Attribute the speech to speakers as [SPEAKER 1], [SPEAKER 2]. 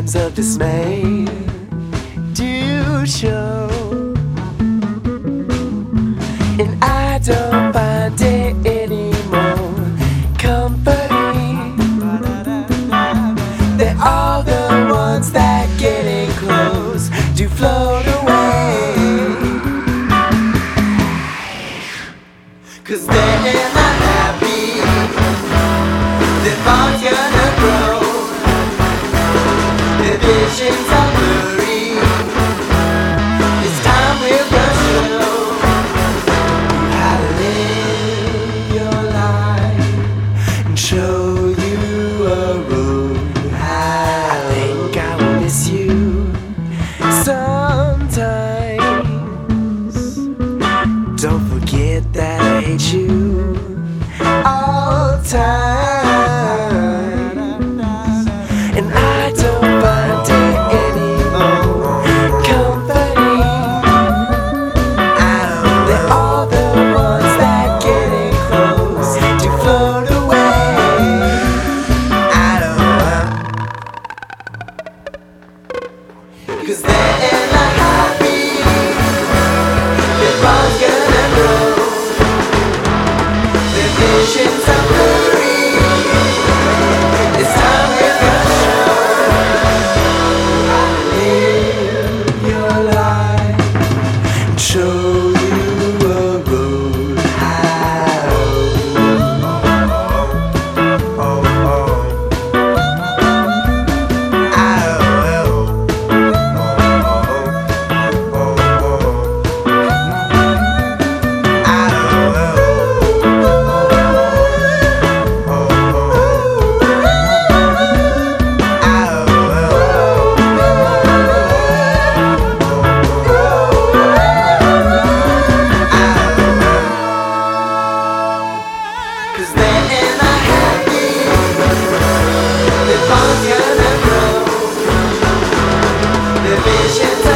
[SPEAKER 1] times of dismay do show, and I don't find it anymore comforting. They're all the ones that getting close do float away. Cause they're hate you all the time. And I don't find any more company. Out there All the ones that getting close to float away. I don't want. Cause they Cause they're in a happy gonna grow. Their vision's